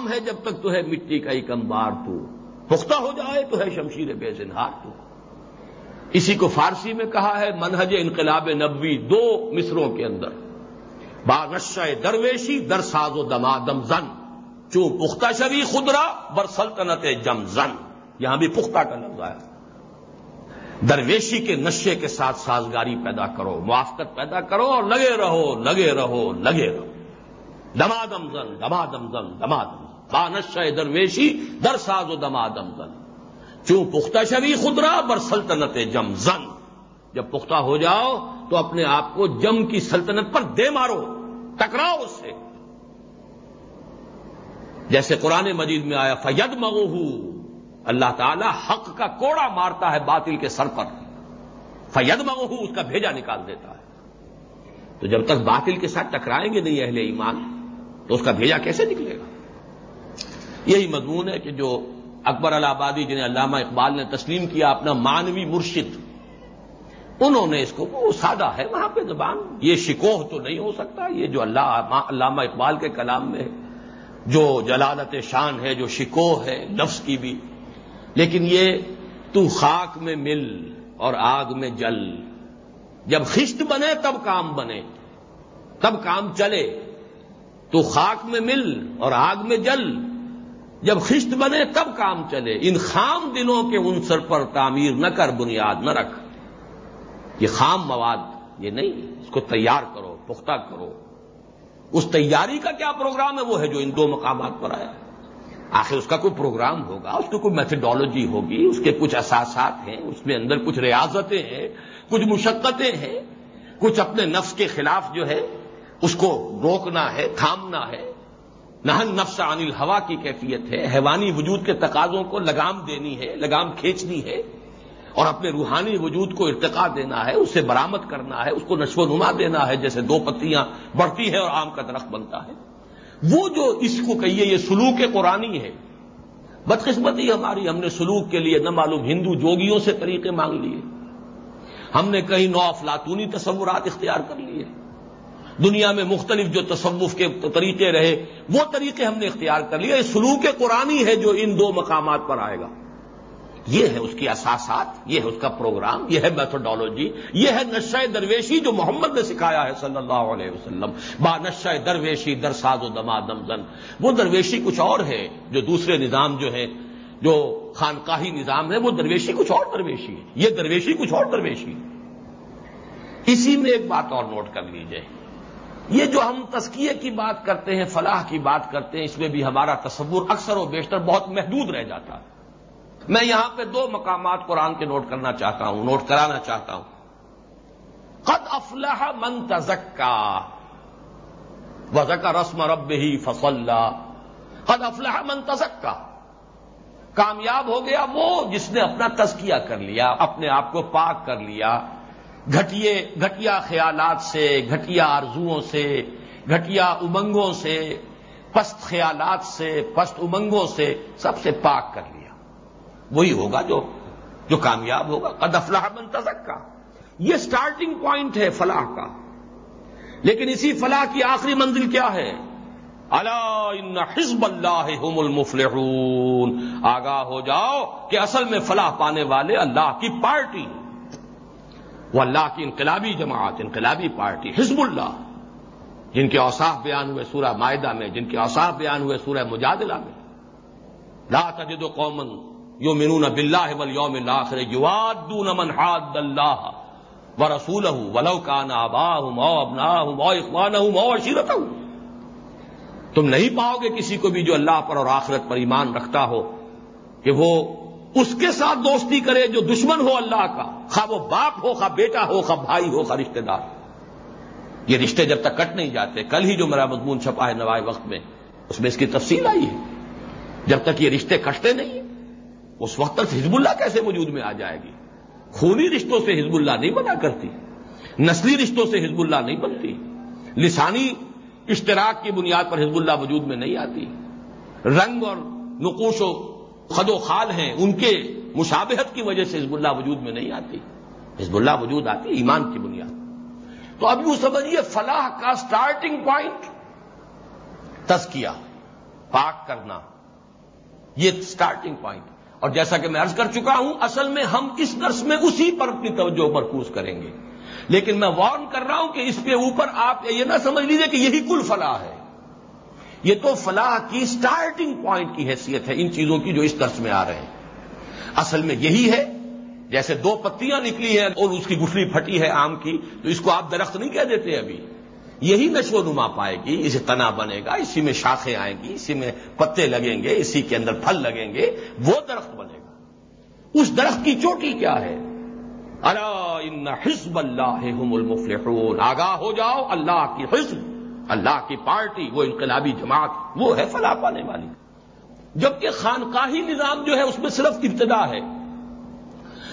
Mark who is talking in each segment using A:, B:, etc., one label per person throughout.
A: خام ہے جب تک تو ہے مٹی کا ایک امبار تو۔ پختہ ہو جائے تو ہے شمشیر بے زنہار تو۔ اسی کو فارسی میں کہا ہے منہج انقلاب نبوی دو مصروں کے اندر۔ با درویشی در ساز و دمادم زن۔ چوں پختہ شبی خدرا بر سلطنت جم زن۔ یہاں بھی پختہ کا لفظ آیا۔ درویشی کے نشے کے ساتھ سازگاری پیدا کرو، موافقت پیدا کرو اور لگے رہو لگے رہو لگے رہو۔ دمادم زن دمادم زن دمادم با نشہ درویشی در ساز و دمادم زن چوں پختہ شبی خدرا بر سلطنت جم زن۔ جب پختہ ہو جاؤ تو اپنے آپ کو جم کی سلطنت پر دے مارو، ٹکراؤ اس سے۔ جیسے قرآن مجید میں آیا فید مغو اللہ تعالی حق کا کوڑا مارتا ہے باطل کے سر پر۔ فید مغو اس کا بھیجا نکال دیتا ہے۔ تو جب تک باطل کے ساتھ ٹکرائیں گے نہیں اہل ایمان، تو اس کا بھیجا کیسے نکلے گا؟ یہی مضمون ہے کہ جو اکبر آبادی جنہیں علامہ اقبال نے تسلیم کیا اپنا مانوی مرشد، انہوں نے اس کو، وہ سادہ ہے، وہاں پہ زبان، یہ شکوہ تو نہیں ہو سکتا، یہ جو اللہ، علامہ اقبال کے کلام میں ہے، جو جلالت شان ہے، جو شکوہ ہے لفظ کی بھی، لیکن یہ تو خاک میں مل اور آگ میں جل۔ جب خشت بنے تب کام بنے، تب کام چلے، تو خاک میں مل اور آگ میں جل۔ جب خشت بنے تب کام چلے۔ ان خام دنوں کے عنصر پر تعمیر نہ کر، بنیاد نہ رکھ۔ یہ خام مواد، یہ نہیں، اس کو تیار کرو، پختہ کرو۔ اس تیاری کا کیا پروگرام ہے؟ وہ ہے جو ان دو مقامات پر آیا۔ آخر اس کا کوئی پروگرام ہوگا؟ اس کی کوئی میتھڈالوجی ہوگی؟ اس کے کچھ اثاثات ہیں؟ اس میں اندر کچھ ریاضتیں ہیں؟ کچھ مشقتیں ہیں؟ کچھ اپنے نفس کے خلاف جو ہے، اس کو روکنا ہے، تھامنا ہے؟ نہن نفس عن الہوا کی کیفیت ہے، حیوانی وجود کے تقاضوں کو لگام دینی ہے، لگام کھینچنی ہے اور اپنے روحانی وجود کو ارتقا دینا ہے اسے برامد کرنا ہے، اس کو نشو نما دینا ہے، جیسے دو پتیاں بڑھتی ہے اور آم کا درخت بنتا ہے۔ وہ جو اس کو کہیے، یہ سلوک قرآنی ہے۔ بدقسمتی ہماری، ہم نے سلوک کے لیے نہ معلوم ہندو جوگیوں سے طریقے مانگ لیے۔ ہم نے کہیں نو افلاطونی تصورات اختیار کر لیے۔ دنیا میں مختلف جو تصوف کے طریقے رہے، وہ طریقے ہم نے اختیار کر لیے۔ سلوک قرآنی ہے جو ان دو مقامات پر آئے گا۔ یہ ہے اس کی اساسات، یہ ہے اس کا پروگرام، یہ ہے میتھڈالوجی یہ ہے نشہ درویشی جو محمد نے سکھایا ہے صلی اللہ علیہ وسلم۔ با نشہ درویشی در ساز و دما دمزن وہ درویشی کچھ اور ہے جو دوسرے نظام جو ہے جو خانقاہی نظام ہے، وہ درویشی کچھ اور درویشی ہے۔ یہ درویشی کچھ اور درویشی ہے۔ اسی میں ایک بات اور نوٹ کر لیجیے۔ یہ جو ہم تسکیے کی بات کرتے ہیں، فلاح کی بات کرتے ہیں، اس میں بھی ہمارا تصور اکثر و بیشتر بہت محدود رہ جاتا ہے۔ میں یہاں پہ دو مقامات قرآن کے نوٹ کرنا چاہتا ہوں، نوٹ کرانا چاہتا ہوں۔ قد افلح من تزکا وزکا رسم رب ہی فصل قد افلح من تزکا کامیاب ہو گیا وہ جس نے اپنا تزکیہ کر لیا، اپنے آپ کو پاک کر لیا۔ گھٹیے، گھٹیا خیالات سے، گھٹیا آرزوؤں سے، گھٹیا امنگوں سے، پست خیالات سے، پست امنگوں سے سب سے پاک کر لیا۔ وہی ہوگا جو جو کامیاب ہوگا۔ قد افلاح من تزکا۔ یہ سٹارٹنگ پوائنٹ ہے فلاح کا۔ لیکن اسی فلاح کی آخری منزل کیا ہے؟ اللہ حزب اللہ المفلحون۔ آگاہ ہو جاؤ کہ اصل میں فلاح پانے والے اللہ کی پارٹی۔ وہ اللہ کی انقلابی جماعت، انقلابی پارٹی، حزب اللہ، جن کے اوساف بیان ہوئے سورہ معدہ میں، جن کے اوساف بیان ہوئے سورہ مجادلہ میں۔ لا تجد قومن یو منون بلّہ ول یوم لاخر یوادون من حاد اللہ و رسول ولو کان آبا ہوں مو ابنا ہوں مو اخوان ہوں مو اشیرت ہوں تم نہیں پاؤ گے کسی کو بھی جو اللہ پر اور آخرت پر ایمان رکھتا ہو کہ وہ اس کے ساتھ دوستی کرے جو دشمن ہو اللہ کا۔ خواہ وہ باپ ہو، خواہ بیٹا ہو، خواہ بھائی ہو، خواہ رشتے دار۔ یہ رشتے جب تک کٹ نہیں جاتے، کل ہی جو میرا مضمون چھپا ہے نوائے وقت میں، اس میں اس کی تفصیل آئی ہے۔ جب تک یہ رشتے کٹتے نہیں، اس وقت تک حزب اللہ کیسے وجود میں آ جائے گی؟ خونی رشتوں سے حزب اللہ نہیں بنا کرتی، نسلی رشتوں سے حزب اللہ نہیں بنتی، لسانی اشتراک کی بنیاد پر حزب اللہ وجود میں نہیں آتی۔ رنگ اور نقوش و خد و خال ہیں، ان کے مشابہت کی وجہ سے حزب اللہ وجود میں نہیں آتی۔ حزب اللہ وجود آتی، ایمان کی بنیاد۔ تو اب یوں سمجھیے، فلاح کا سٹارٹنگ پوائنٹ تزکیہ، پاک کرنا، یہ سٹارٹنگ پوائنٹ اور جیسا کہ میں عرض کر چکا ہوں، اصل میں ہم اس درس میں اسی پر اپنی توجہ مرکوز کریں گے۔ لیکن میں وارن کر رہا ہوں کہ اس پہ اوپر آپ یہ نہ سمجھ لیجیے کہ یہی کل فلاح ہے۔ یہ تو فلاح کی سٹارٹنگ پوائنٹ کی حیثیت ہے، ان چیزوں کی جو اس درس میں آ رہے ہیں۔ اصل میں یہی ہے۔ جیسے دو پتیاں نکلی ہیں اور اس کی گفلی پھٹی ہے آم کی، تو اس کو آپ درخت نہیں کہہ دیتے ابھی۔ یہی نشو و نما پائے گی، اسے تنا بنے گا، اسی میں شاخیں آئیں گی، اسی میں پتے لگیں گے، اسی کے اندر پھل لگیں گے، وہ درخت بنے گا۔ اس درخت کی چوٹی کیا ہے؟ اللہ ان حزب اللہ المفلحون۔ آگاہ ہو جاؤ، اللہ کی حزب، اللہ کی پارٹی، وہ انقلابی جماعت، وہ ہے فلاح پانے والی۔ جبکہ خانقاہی نظام جو ہے اس میں صرف ابتدا ہے۔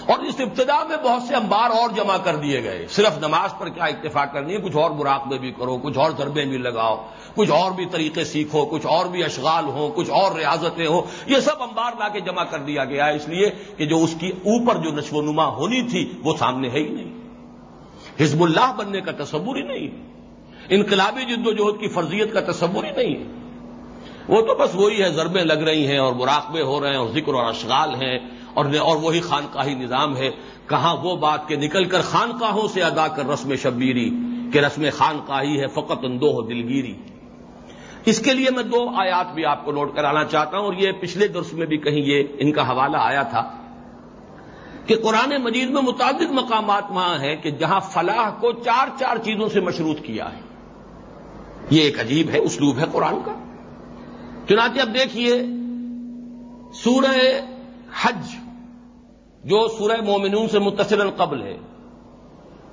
A: اور اس ابتدا میں بہت سے انبار اور جمع کر دیے گئے۔ صرف نماز پر کیا اتفاق کرنی ہے؟ کچھ اور مراقبے بھی کرو، کچھ اور ضربے بھی لگاؤ، کچھ اور بھی طریقے سیکھو، کچھ اور بھی اشغال ہوں، کچھ اور ریاضتیں ہوں۔ یہ سب انبار لا کے جمع کر دیا گیا ہے۔ اس لیے کہ جو اس کی اوپر جو نشو و نما ہونی تھی، وہ سامنے ہے ہی نہیں۔ حزب اللہ بننے کا تصور ہی نہیں۔ انقلابی جد و جہد کی فرضیت کا تصور ہی نہیں ہے۔ وہ تو بس وہی ہے، ضربیں لگ رہی ہیں اور مراقبے ہو رہے ہیں اور ذکر اور اشغال ہیں اور اور وہی خانقاہی نظام ہے۔ کہاں وہ بات کہ نکل کر خانقاہوں سے ادا کر رسم شبیری کہ رسم خانقاہی ہے فقط اندوہ دلگیری۔ اس کے لیے میں دو آیات بھی آپ کو نوٹ کرانا چاہتا ہوں اور یہ پچھلے درس میں بھی کہیں یہ ان کا حوالہ آیا تھا کہ قرآن مجید میں متعدد مقامات وہاں ہیں کہ جہاں فلاح کو چار چار چیزوں سے مشروط کیا ہے۔ یہ ایک عجیب ہے، اسلوب ہے قرآن کا۔ چنانچہ اب دیکھیے سورہ حج جو سورہ مومنون سے متصل قبل ہے۔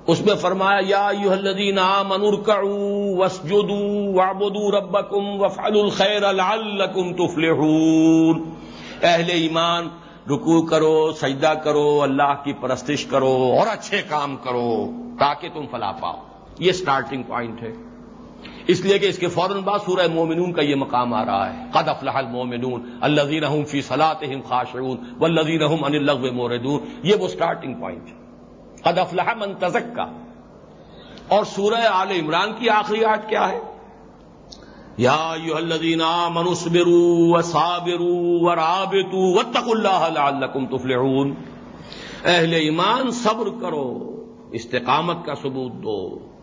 A: اس میں فرمایا، یا یو الدین منور وسجدو وابدو ربکم وفعلوا الخیر لعلکم تفلحون۔ اہل ایمان، رکوع کرو، سجدہ کرو، اللہ کی پرستش کرو اور اچھے کام کرو تاکہ تم فلا پاؤ۔ یہ سٹارٹنگ پوائنٹ ہے۔ اس لیے کہ اس کے فوراً بعد سورہ مومنون کا یہ مقام آ رہا ہے۔ قد افلح المومنون الذين هم في صلاتهم خاشعون والذين هم عن اللغو موردون یہ وہ سٹارٹنگ پوائنٹ قد افلح من تزکا اور سورہ آل عمران کی آخری آیت کیا ہے؟ یا ایھا الذين آمنوا اصبروا وصابروا ورابطوا واتقوا الله لعلكم تفلحون۔ اہل ایمان صبر کرو، استقامت کا ثبوت دو۔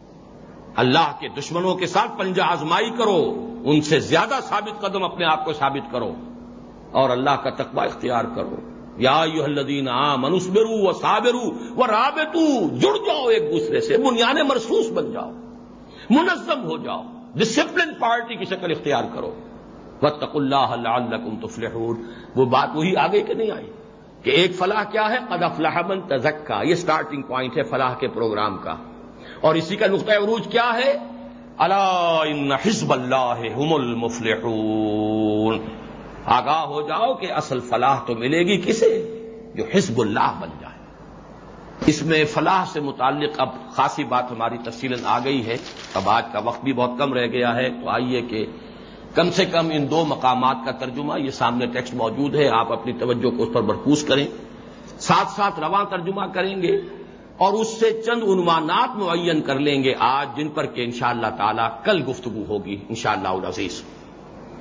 A: اللہ کے دشمنوں کے ساتھ پنجہ آزمائی کرو، ان سے زیادہ ثابت قدم اپنے آپ کو ثابت کرو اور اللہ کا تقبہ اختیار کرو۔ یا یو الدین آ منسبرو و صابرو و رابطو جڑ جاؤ ایک دوسرے سے بنیاد مرسوس بن جاؤ، منظم ہو جاؤ ڈسپلن پارٹی کی شکل اختیار کرو۔ و تق اللہ اللہ تفلحون۔ وہ بات وہی آگے کہ نہیں آئی؟ کہ ایک فلاح کیا ہے؟ قد افلاح من تزکا، یہ سٹارٹنگ پوائنٹ ہے فلاح کے پروگرام کا۔ اور اسی کا نقطۂ عروج کیا ہے؟ اللہ حزب اللہ ہم المفلحون۔ آگاہ ہو جاؤ کہ اصل فلاح تو ملے گی کسے؟ جو حزب اللہ بن جائے۔ اس میں فلاح سے متعلق اب خاصی بات ہماری تفصیل آ گئی ہے۔ اب آج کا وقت بھی بہت کم رہ گیا ہے۔ تو آئیے کہ کم سے کم ان دو مقامات کا ترجمہ، یہ سامنے ٹیکسٹ موجود ہے، آپ اپنی توجہ کو اس پر مرکوز کریں۔ ساتھ ساتھ رواں ترجمہ کریں گے۔ اور اس سے چند عنوانات معین کر لیں گے آج، جن پر کہ انشاءاللہ تعالی کل گفتگو ہوگی، انشاءاللہ شاء العزیز.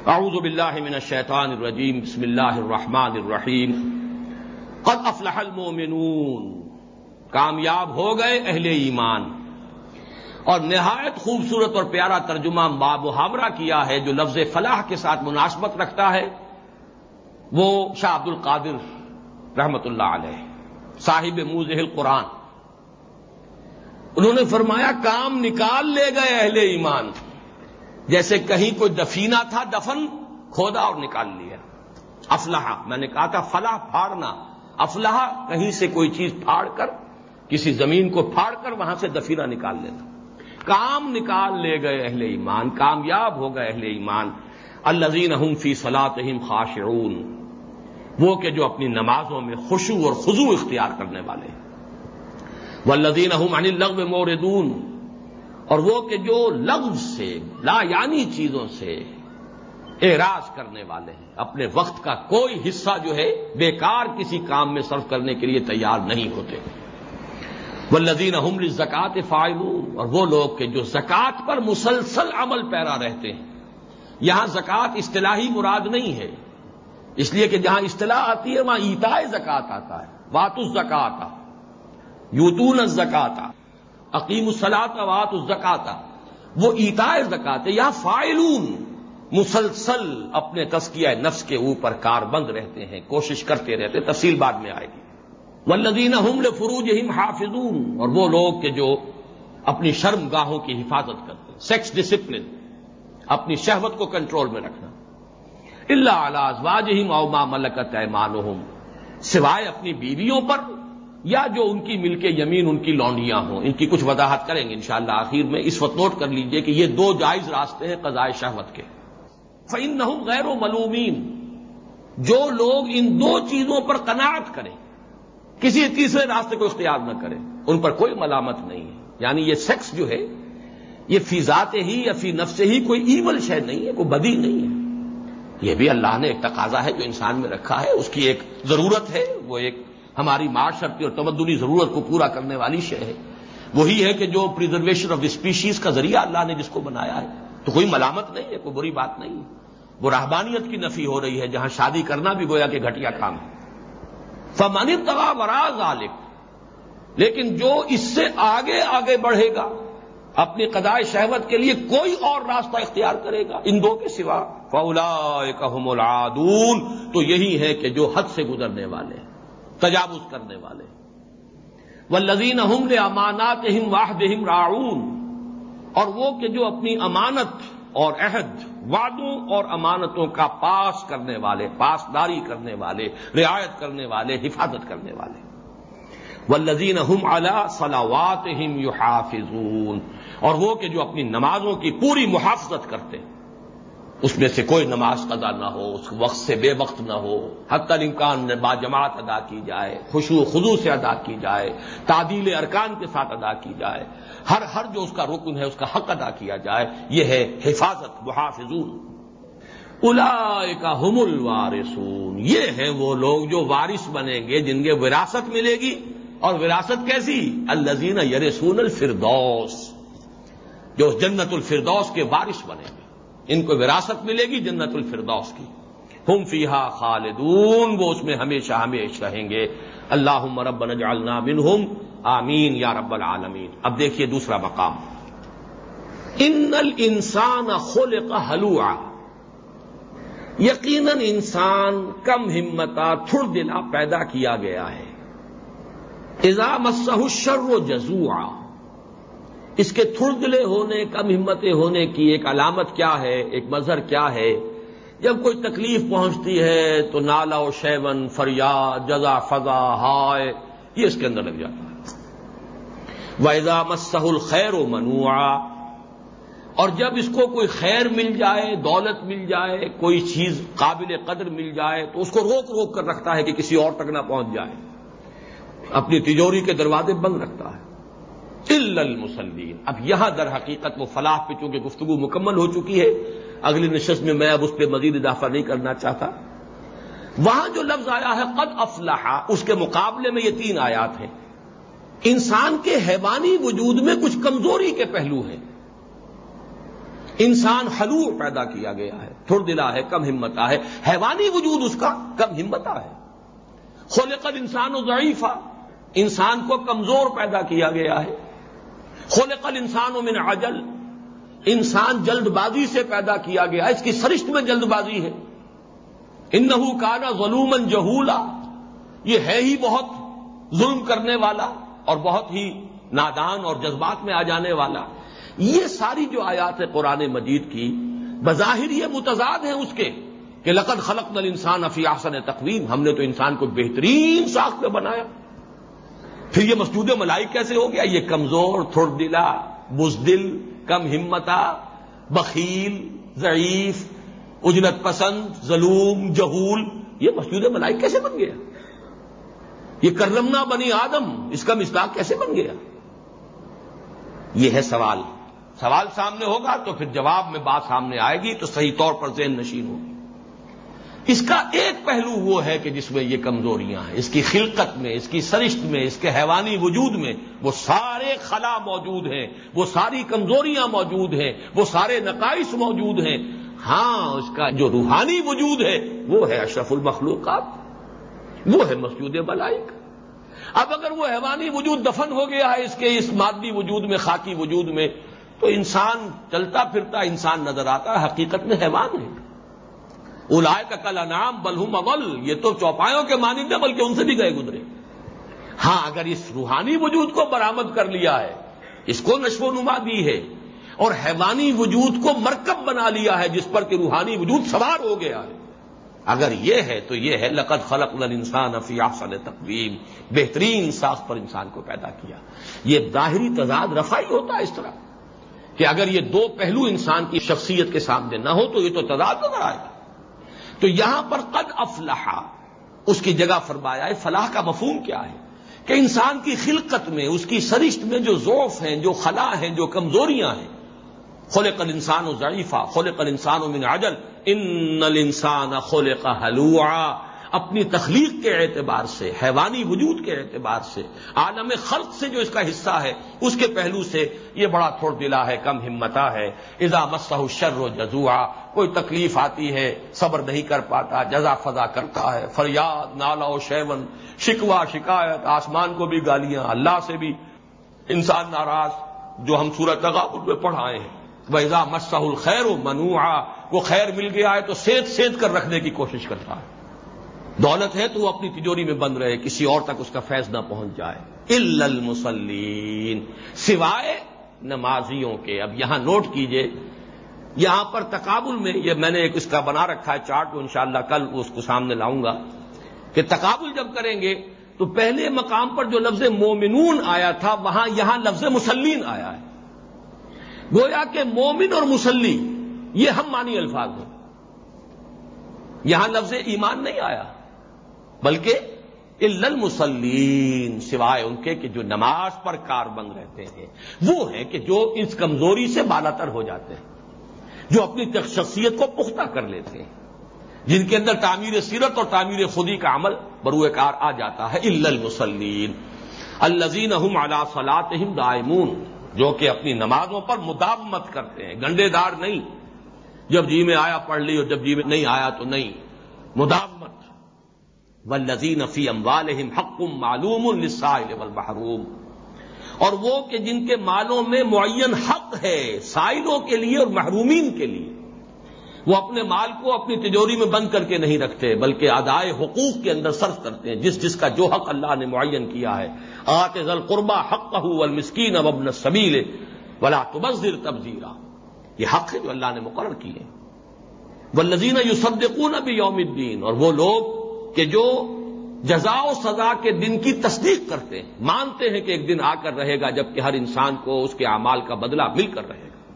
A: اعوذ باللہ من الشیطان الرجیم، بسم اللہ الرحمن الرحیم. قد افلح المومنون کامیاب ہو گئے اہل ایمان. اور نہایت خوبصورت اور پیارا ترجمہ باب محاورہ کیا ہے، جو لفظ فلاح کے ساتھ مناسبت رکھتا ہے. وہ شاہ عبد القادر رحمت اللہ علیہ، صاحب موزہ القرآن. انہوں نے فرمایا کام نکال لے گئے اہل ایمان۔ جیسے کہیں کوئی دفینہ تھا دفن، کھودا اور نکال لیا۔ افلاح میں نے کہا تھا فلاح پھاڑنا۔ افلاح کہیں سے کوئی چیز پھاڑ کر، کسی زمین کو پھاڑ کر وہاں سے دفینہ نکال لینا کام نکال لے گئے اہل ایمان، کامیاب ہو گئے اہل ایمان۔ الزین فی صلاحم خاشعون۔ وہ کہ جو اپنی نمازوں میں خوشو اور خزو اختیار کرنے والے ہیں۔ والذین هم عن اللغو موردون۔ اور وہ کہ جو لغو سے، لا یعنی چیزوں سے اعراض کرنے والے ہیں۔ اپنے وقت کا کوئی حصہ جو ہے، بیکار کسی کام میں صرف کرنے کے لیے تیار نہیں ہوتے۔ والذین هم للزکات فاعلون۔ اور وہ لوگ کہ جو زکات پر مسلسل عمل پیرا رہتے ہیں۔ یہاں زکوٰۃ اصطلاحی مراد نہیں ہے۔ اس لیے کہ جہاں اصطلاح آتی ہے، وہاں ایتا زکات آتا ہے۔ وات الزکاتا یوتون زکاتا عقیم الصلاط وات الزکاتا وہ ایتا زکات یا فائلون مسلسل اپنے تسکیہ نفس کے اوپر کار بند رہتے ہیں، کوشش کرتے رہتے تفصیل بعد میں آئے گی. ولدین حمل فروج ہم حافظون، اور وہ لوگ کے جو اپنی شرم گاہوں کی حفاظت کرتے ہیں سیکس ڈسپلن اپنی شہوت کو کنٹرول میں رکھنا. اللہ ازواج ہی معما ملکت ایمان سوائے اپنی بیویوں پر یا جو ان کی مل کے یمین، ان کی لونڈیاں ہوں، ان کی کچھ وضاحت کریں گے انشاءاللہ آخر میں۔ اس وقت نوٹ کر لیجیے کہ یہ دو جائز راستے ہیں قضائے شہوت کے۔ فعن نہ غیر و ملومین جو لوگ ان دو چیزوں پر قناعت کریں، کسی تیسرے راستے کو اختیار نہ کریں، ان پر کوئی ملامت نہیں ہے۔ یعنی یہ سیکس جو ہے، یہ فی ذات ہی یا فی نفس ہی کوئی ایول شے نہیں ہے، کوئی بدی نہیں ہے۔ یہ بھی اللہ نے ایک تقاضا ہے جو انسان میں رکھا ہے، اس کی ایک ضرورت ہے، وہ ایک ہماری معاشرتی اور تمدنی ضرورت کو پورا کرنے والی شے ہے۔ وہی ہے کہ جو پرزرویشن آف اسپیشیز کا ذریعہ اللہ نے جس کو بنایا ہے، تو کوئی ملامت نہیں ہے، کوئی بری بات نہیں ہے۔ وہ رحبانیت کی نفی ہو رہی ہے، جہاں شادی کرنا بھی گویا کہ گھٹیا کام ہے۔ فمانی تغا وراز غالب لیکن جو اس سے آگے آگے بڑھے گا، اپنی قدائے شہوت کے لیے کوئی اور راستہ اختیار کرے گا، ان دو کے سوا۔ فولا العادون۔ تو یہی ہے کہ جو حد سے گزرنے والے ہیں۔ تجاوز کرنے والے۔ وہ لذین ہم امانات ہم واحد ہم راؤن اور وہ کہ جو اپنی امانت اور عہد، وعدوں اور امانتوں کا پاس کرنے والے، پاسداری کرنے والے، رعایت کرنے والے، حفاظت کرنے والے۔ وہ لذین ہم الا صلاوات ہم اور وہ کہ جو اپنی نمازوں کی پوری محافظت کرتے۔ ہیں اس میں سے کوئی نماز قضا نہ ہو، اس وقت سے بے وقت نہ ہو حت الامکان با جماعت ادا کی جائے، خوشو خدو سے ادا کی جائے، تعدیل ارکان کے ساتھ ادا کی جائے۔ ہر ہر جو اس کا رکن ہے، اس کا حق ادا کیا جائے، یہ ہے حفاظت، محافظون۔ الا کا حم الوارسون یہ ہے وہ لوگ جو وارث بنیں گے، جن کے وراثت ملے گی۔ اور وراثت کیسی؟ الزین یرسون الفردوس۔ جو جنت الفردوس کے وارث بنے گے۔ ان کو وراثت ملے گی جنت الفردوس کی۔ ہم فیحا خالدون، وہ اس میں ہمیشہ ہمیشہ رہیں گے۔ اللہ رب نجعلنا منہم۔ آمین یا رب العالمین۔ اب دیکھیے دوسرا مقام۔ ان الانسان خلق حلوعا۔ یقیناً انسان کم ہمتا تھڑ دلا پیدا کیا گیا ہے۔ اذا مسہ الشر و جزوع اس کے تھڑدلے ہونے کم ہمتیں ہونے کی ایک علامت کیا ہے؟ ایک مظہر کیا ہے؟ جب کوئی تکلیف پہنچتی ہے تو نالا و شیون، فریاد، جزا، فضا، ہائے، یہ اس کے اندر لگ جاتا ہے۔ ویزا مسح الخیر و منوعا، اور جب اس کو کوئی خیر مل جائے، دولت مل جائے، کوئی چیز قابل قدر مل جائے، تو اس کو روک روک کر رکھتا ہے کہ کسی اور تک نہ پہنچ جائے۔ اپنی تجوری کے دروازے بند رکھتا ہے۔ المسلین اب یہاں در حقیقت وہ فلاح پہ چونکہ گفتگو مکمل ہو چکی ہے، اگلی نشست میں میں اب اس پہ مزید اضافہ نہیں کرنا چاہتا۔ وہاں جو لفظ آیا ہے، قد افلاح اس کے مقابلے میں یہ تین آیات ہیں۔ انسان کے حیوانی وجود میں کچھ کمزوری کے پہلو ہیں۔ انسان حلو پیدا کیا گیا ہے تھوڑ دلا ہے، کم ہمتا ہے۔ حیوانی وجود اس کا کم ہمتا ہے۔ خلقت انسان و ضعیفہ، انسان کو کمزور پیدا کیا گیا ہے۔ خلق الانسان من عجل۔ انسان جلد بازی سے پیدا کیا گیا، اس کی سرشت میں جلد بازی ہے۔ انہو کانا ظلومن جہولا، یہ ہے ہی بہت ظلم کرنے والا اور بہت ہی نادان اور جذبات میں آ جانے والا۔ یہ ساری جو آیات ہے قرآن مجید کی، بظاہر یہ متضاد ہیں اس کے کہ لقد خلق نل انسان افی آسن تقویم، ہم نے تو انسان کو بہترین ساخت میں بنایا۔ پھر یہ مسجود ملائک کیسے ہو گیا؟ یہ کمزور تھوڑ دلا بزدل، کم ہمتا بخیل، ضعیف، اجلت پسند، ظلوم، جہول، یہ مسجود ملائک کیسے بن گیا؟ یہ کرمنا بنی آدم، اس کا مستاق کیسے بن گیا؟ یہ ہے سوال۔ سوال سامنے ہوگا تو پھر جواب میں بات سامنے آئے گی تو صحیح طور پر ذہن نشین ہوگی اس کا ایک پہلو وہ ہے کہ جس میں یہ کمزوریاں ہیں، اس کی خلقت میں، اس کی سرشت میں، اس کے حیوانی وجود میں وہ سارے خلا موجود ہیں، وہ ساری کمزوریاں موجود ہیں، وہ سارے نقائص موجود ہیں۔ ہاں اس کا جو روحانی وجود ہے، وہ ہے اشرف المخلوقات، وہ ہے مسجود بلائی کا اب اگر وہ حیوانی وجود دفن ہو گیا ہے، اس کے اس مادی وجود میں، خاکی وجود میں، تو انسان چلتا پھرتا انسان نظر آتا ہے حقیقت میں حیوان ہے۔ الائے کا کل انعام بلہم اول، یہ تو چوپایوں کے مانند بلکہ ان سے بھی گئے گزرے۔ ہاں اگر اس روحانی وجود کو برامد کر لیا ہے، اس کو نشو و نما دی ہے، اور حیوانی وجود کو مرکب بنا لیا ہے، جس پر کہ روحانی وجود سوار ہو گیا ہے، اگر یہ ہے تو یہ ہے، لقد خلق لل انسان افی آفسل تقویم، بہترین ساخت پر انسان کو پیدا کیا۔ یہ ظاہری تضاد رفائی ہوتا ہے اس طرح، کہ اگر یہ دو پہلو انسان کی شخصیت کے سامنے نہ ہو تو یہ تو تضاد نظر آئے گا۔ تو یہاں پر قد افلاح اس کی جگہ فرمایا ہے، فلاح کا مفہوم کیا ہے؟ کہ انسان کی خلقت میں، اس کی سرشت میں جو ذوف ہیں، جو خلا ہیں، جو کمزوریاں ہیں، خلق الانسان و ضعیفہ خلق الانسان و من عجل، ان الانسان خلق حلوعا۔ اپنی تخلیق کے اعتبار سے، حیوانی وجود کے اعتبار سے، عالم خلق سے جو اس کا حصہ ہے، اس کے پہلو سے یہ بڑا تھوڑ دلا ہے، کم ہمتا ہے۔ اذا مسح شر و جزوا کوئی تکلیف آتی ہے، صبر نہیں کر پاتا، جزا فضا کرتا ہے۔ فریاد، نالا و شیون شکوا شکایت، آسمان کو بھی گالیاں، اللہ سے بھی۔ انسان ناراض، جو ہم سورت تغابل میں پڑھائے ہیں۔ ویزا مسح الخیر و منوعا، وہ خیر مل گیا ہے تو سیت سیت کر رکھنے کی کوشش کرتا ہے۔ دولت ہے تو وہ اپنی تجوری میں بند رہے، کسی اور تک اس کا فیض نہ پہنچ جائے۔ المسلین سوائے نمازیوں کے۔ اب یہاں نوٹ کیجیے، یہاں پر تقابل میں، یہ میں نے ایک اس کا بنا رکھا ہے چارٹ انشاءاللہ کل اس کو سامنے لاؤں گا، کہ تقابل جب کریں گے، تو پہلے مقام پر جو لفظ مومنون آیا تھا، وہاں یہاں لفظ مسلین آیا ہے۔ گویا کہ مومن اور مسلی، یہ ہم مانی الفاظ ہیں۔ یہاں لفظ ایمان نہیں آیا۔ بلکہ المسلین سوائے ان کے کہ جو نماز پر کار بند رہتے ہیں۔ وہ ہیں کہ جو اس کمزوری سے بالا تر ہو جاتے ہیں، جو اپنی شخصیت کو پختہ کر لیتے ہیں۔ جن کے اندر تعمیر سیرت اور تعمیر خودی کا عمل بروئے کار آ جاتا ہے المسلین الزین احم اعلی فلاط دائمون، جو کہ اپنی نمازوں پر مداومت کرتے ہیں۔ گنڈے دار نہیں۔ جب جی میں آیا پڑھ لی اور جب جی میں نہیں آیا تو نہیں۔ مداومت۔ و فی اموالہم حق معلوم السائل والمحروم۔ اور وہ کہ جن کے مالوں میں معین حق ہے، سائلوں کے لیے اور محرومین کے لیے۔ وہ اپنے مال کو اپنی تجوری میں بند کر کے نہیں رکھتے، بلکہ ادائے حقوق کے اندر صرف کرتے ہیں، جس جس کا جو حق اللہ نے معین کیا ہے۔ آت ذل قربا حق المسکین اب ابن سبیل ولا تبذر تبزیرا یہ حق ہے جو اللہ نے مقرر کیے۔ وہ لذین یو صدقون یوم الدین۔ اور وہ لوگ کہ جو جزا و سزا کے دن کی تصدیق کرتے ہیں، مانتے ہیں کہ ایک دن آ کر رہے گا، جبکہ ہر انسان کو اس کے اعمال کا بدلہ مل کر رہے گا۔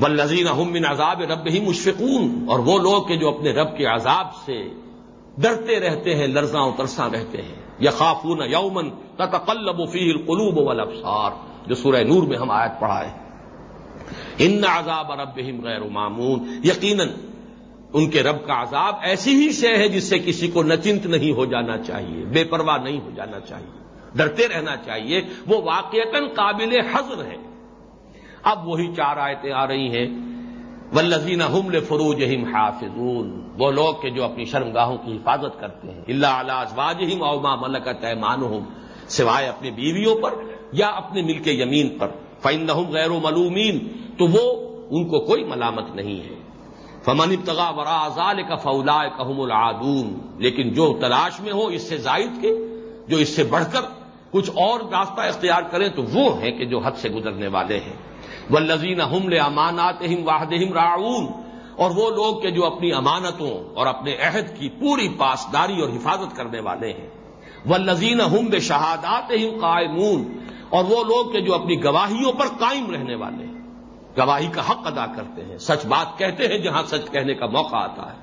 A: وہ لذین من عذاب رب ہی مشفقون۔ اور وہ لوگ کہ جو اپنے رب کے عذاب سے ڈرتے رہتے ہیں، لرزاں و ترساں رہتے ہیں۔ یا خافون یومن تتقلب فیہ القلوب والابصار جو سورہ نور میں ہم آیت پڑھائے ان عذاب ربہم غیر معمون یقیناً ان کے رب کا عذاب ایسی ہی شے ہے جس سے کسی کو نچنت نہیں ہو جانا چاہیے، بے پرواہ نہیں ہو جانا چاہیے، ڈرتے رہنا چاہیے، وہ واقعتاً قابل حضر ہے اب وہی چار آیتیں آ رہی ہیں۔ ولزین حمل فروج حافظون۔ وہ لوگ کے جو اپنی شرمگاہوں کی حفاظت کرتے ہیں۔ اللہ علیہ ازواج ہم اوما ملکت ایمان سوائے اپنی بیویوں پر یا اپنے مل کے یمین پر۔ فن غیر و ملومین تو وہ ان کو کوئی ملامت نہیں ہے۔ فمن ابتغا ورا ازال کا فولا کہم العادون۔ لیکن جو تلاش میں ہو اس سے زائد کے، جو اس سے بڑھ کر کچھ اور راستہ اختیار کریں تو وہ ہیں کہ جو حد سے گزرنے والے ہیں۔ وہ لذین حمل امانات واحد راعون۔ اور وہ لوگ کہ جو اپنی امانتوں اور اپنے عہد کی پوری پاسداری اور حفاظت کرنے والے ہیں۔ وہ لذین ہم بے شہادات قائمون۔ اور وہ لوگ کہ جو اپنی گواہیوں پر قائم رہنے والے ہیں۔ گواہی کا حق ادا کرتے ہیں۔ سچ بات کہتے ہیں جہاں سچ کہنے کا موقع آتا ہے۔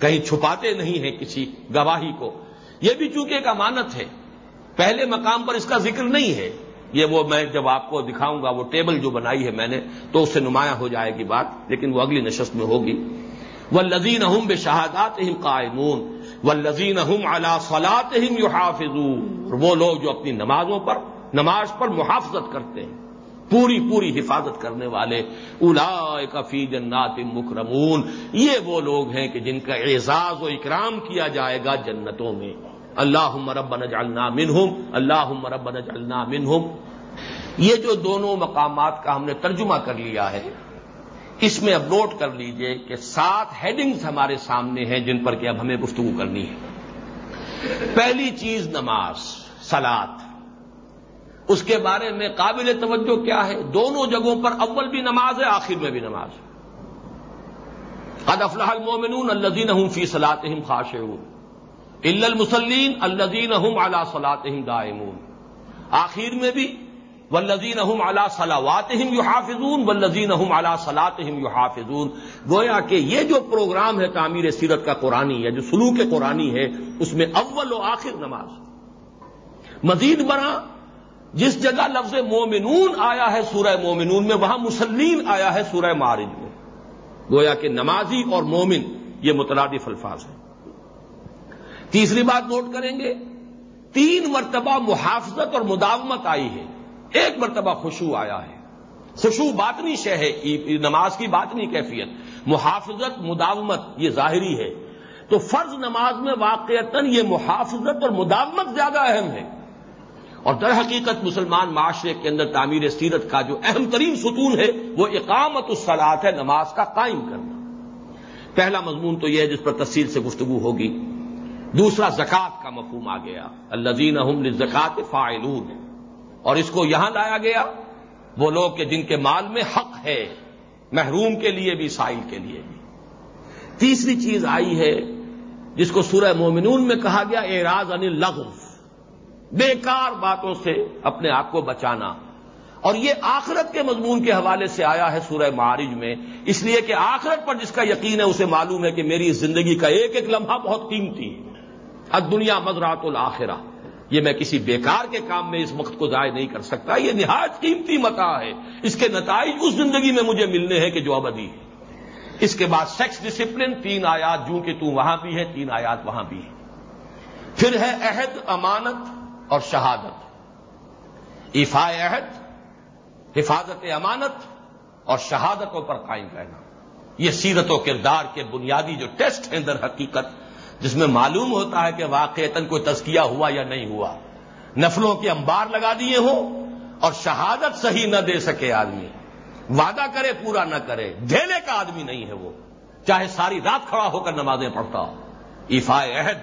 A: کہیں چھپاتے نہیں ہیں کسی گواہی کو۔ یہ بھی چونکہ ایک امانت ہے۔ پہلے مقام پر اس کا ذکر نہیں ہے۔ یہ وہ میں جب آپ کو دکھاؤں گا، وہ ٹیبل جو بنائی ہے میں نے، تو اس سے نمایاں ہو جائے گی بات، لیکن وہ اگلی نشست میں ہوگی۔ وہ لذین ہوں بے شہادات قائمون و لذین ہوں اللہ وہ لوگ جو اپنی نمازوں پر، نماز پر محافظت کرتے ہیں۔ پوری پوری حفاظت کرنے والے الا کفی جنات مکرمون۔ یہ وہ لوگ ہیں کہ جن کا اعزاز و اکرام کیا جائے گا جنتوں میں۔ اللہ مرب نجعلنا منہم اللہ مرب نجعلنا منہم۔ یہ جو دونوں مقامات کا ہم نے ترجمہ کر لیا ہے، اس میں اب نوٹ کر لیجیے کہ سات ہیڈنگز ہمارے سامنے ہیں جن پر کہ اب ہمیں گفتگو کرنی ہے۔ پہلی چیز نماز سلاد اس کے بارے میں قابل توجہ کیا ہے؟ دونوں جگہوں پر اول بھی نماز ہے، آخر میں بھی نماز ہے۔ قد افلاح المومنون الزین فی صلاحم خاش الا المسلین الزین اعلی صلاحم دائمون۔ آخر میں بھی ولزین احم اعلیٰ صلاحات یو حافظون ولزین احم اعلیٰ صلاحم یو حافظون گویا کہ یہ جو پروگرام ہے تعمیر سیرت کا قرآنی ہے، جو سلوک قرآنی ہے، اس میں اول و آخر نماز۔ مزید بنا جس جگہ لفظ مومنون آیا ہے سورہ مومنون میں، وہاں مسلین آیا ہے سورہ معارج میں۔ گویا کہ نمازی اور مومن، یہ مترادف الفاظ ہیں۔ تیسری بات نوٹ کریں گے، تین مرتبہ محافظت اور مداومت آئی ہے۔ ایک مرتبہ خوشو آیا ہے۔ خوشو باطنی شہ ہے نماز کی باطنی کیفیت۔ محافظت، مداومت، یہ ظاہری ہے۔ تو فرض نماز میں واقعتاً یہ محافظت اور مداومت زیادہ اہم ہے۔ اور در حقیقت مسلمان معاشرے کے اندر تعمیر سیرت کا جو اہم ترین ستون ہے، وہ اقامت الصلاط ہے، نماز کا قائم کرنا۔ پہلا مضمون تو یہ ہے جس پر تفصیل سے گفتگو ہوگی۔ دوسرا، زکوٰۃ کا مفہوم آ گیا۔ الزین احمد زکات فائلون اور اس کو یہاں لایا گیا۔ وہ لوگ کہ جن کے مال میں حق ہے، محروم کے لیے بھی، سائل کے لیے بھی۔ تیسری چیز آئی ہے، جس کو سورہ مومنون میں کہا گیا، اعراض ان لغف بیکار باتوں سے اپنے آپ کو بچانا۔ اور یہ آخرت کے مضمون کے حوالے سے آیا ہے سورہ معارج میں۔ اس لیے کہ آخرت پر جس کا یقین ہے، اسے معلوم ہے کہ میری زندگی کا ایک ایک لمحہ بہت قیمتی ہے۔ اب دنیا مزرات الآخرہ یہ میں کسی بیکار کے کام میں اس وقت کو ضائع نہیں کر سکتا۔ یہ نہایت قیمتی متا ہے۔ اس کے نتائج اس زندگی میں مجھے ملنے ہیں کہ جو ابدی ہے۔ اس کے بعد سیکس ڈسپلن، تین آیات، جو کہ تو وہاں بھی ہے، تین آیات وہاں بھی ہے پھر ہے عہد، امانت اور شہادت۔ ایفا عہد، حفاظت امانت اور شہادتوں پر قائم رہنا۔ یہ سیرت و کردار کے بنیادی جو ٹیسٹ ہیں در حقیقت، جس میں معلوم ہوتا ہے کہ واقعتاً کوئی تزکیہ ہوا یا نہیں ہوا۔ نفلوں کے انبار لگا دیے ہوں اور شہادت صحیح نہ دے سکے آدمی۔ وعدہ کرے، پورا نہ کرے۔ ڈھیلے کا آدمی نہیں ہے وہ۔ چاہے ساری رات کھڑا ہو کر نمازیں پڑھتا ہو۔ ایفا عہد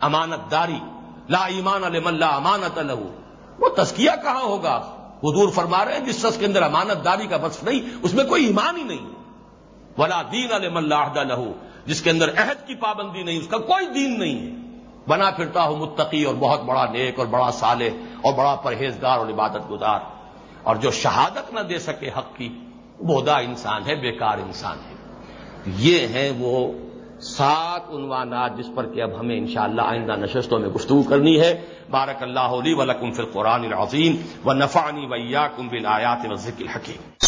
A: امانت داری لا ایمان علیہ اللہ امانت لہو وہ تسکیہ کہاں ہوگا؟ حضور فرما رہے ہیں جس شخص کے اندر امانت داری کا وصف نہیں، اس میں کوئی ایمان ہی نہیں. ولا دین علیہ اللہ لہو جس کے اندر عہد کی پابندی نہیں، اس کا کوئی دین نہیں ہے. بنا پھرتا ہو متقی اور بہت بڑا نیک اور بڑا صالح اور بڑا پرہیزگار اور عبادت گزار. اور جو شہادت نہ دے سکے حق کی بودا انسان ہے، بیکار انسان ہے. یہ ہیں وہ سات عنوانات جس پر کہ اب ہمیں انشاءاللہ آئندہ نشستوں میں گفتگو کرنی ہے۔ بارک اللہ علی ولکم فی القرآن العظیم۔ و نفانی ویا کم بل آیات و ذکر حکیم